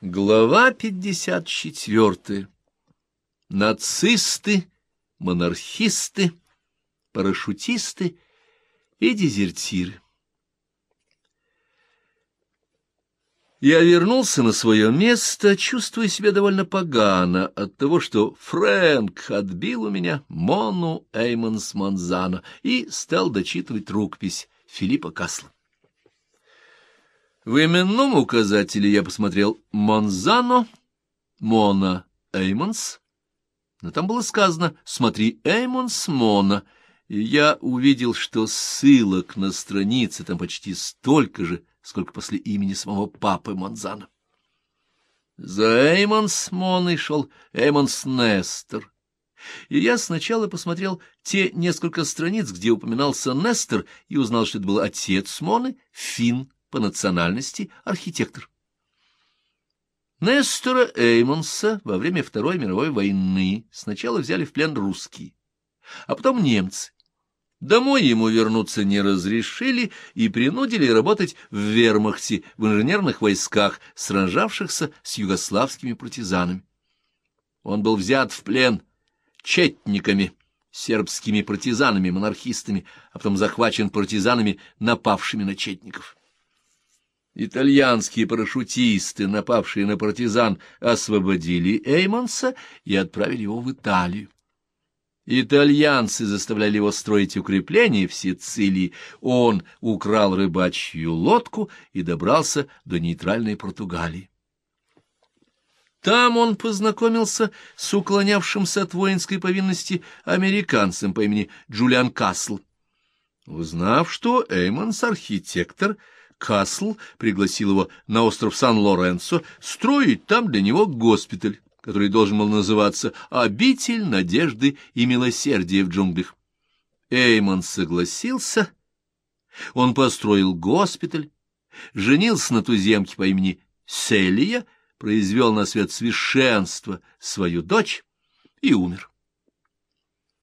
Глава 54. Нацисты, монархисты, парашютисты и дезертиры. Я вернулся на свое место, чувствуя себя довольно погано от того, что Фрэнк отбил у меня Мону Эймонс Монзано и стал дочитывать рукопись Филиппа Касла. В именном указателе я посмотрел Монзано, Мона Эймонс, но там было сказано «Смотри, Эймонс Мона», и я увидел, что ссылок на странице там почти столько же, сколько после имени самого папы Монзана. За Эймонс Моной шел Эймонс Нестер, и я сначала посмотрел те несколько страниц, где упоминался Нестер, и узнал, что это был отец Моны, Финн по национальности архитектор. Нестора Эймонса во время Второй мировой войны сначала взяли в плен русские, а потом немцы. Домой ему вернуться не разрешили и принудили работать в вермахте, в инженерных войсках, сражавшихся с югославскими партизанами. Он был взят в плен четниками, сербскими партизанами-монархистами, а потом захвачен партизанами, напавшими на четников. Итальянские парашютисты, напавшие на партизан, освободили Эймонса и отправили его в Италию. Итальянцы заставляли его строить укрепления в Сицилии. Он украл рыбачью лодку и добрался до нейтральной Португалии. Там он познакомился с уклонявшимся от воинской повинности американцем по имени Джулиан Касл. Узнав, что Эймонс — архитектор, — Касл пригласил его на остров Сан-Лоренцо строить там для него госпиталь, который должен был называться «Обитель надежды и милосердия в джунглях». Эймон согласился. Он построил госпиталь, женился на туземке по имени Селия, произвел на свет священство свою дочь и умер.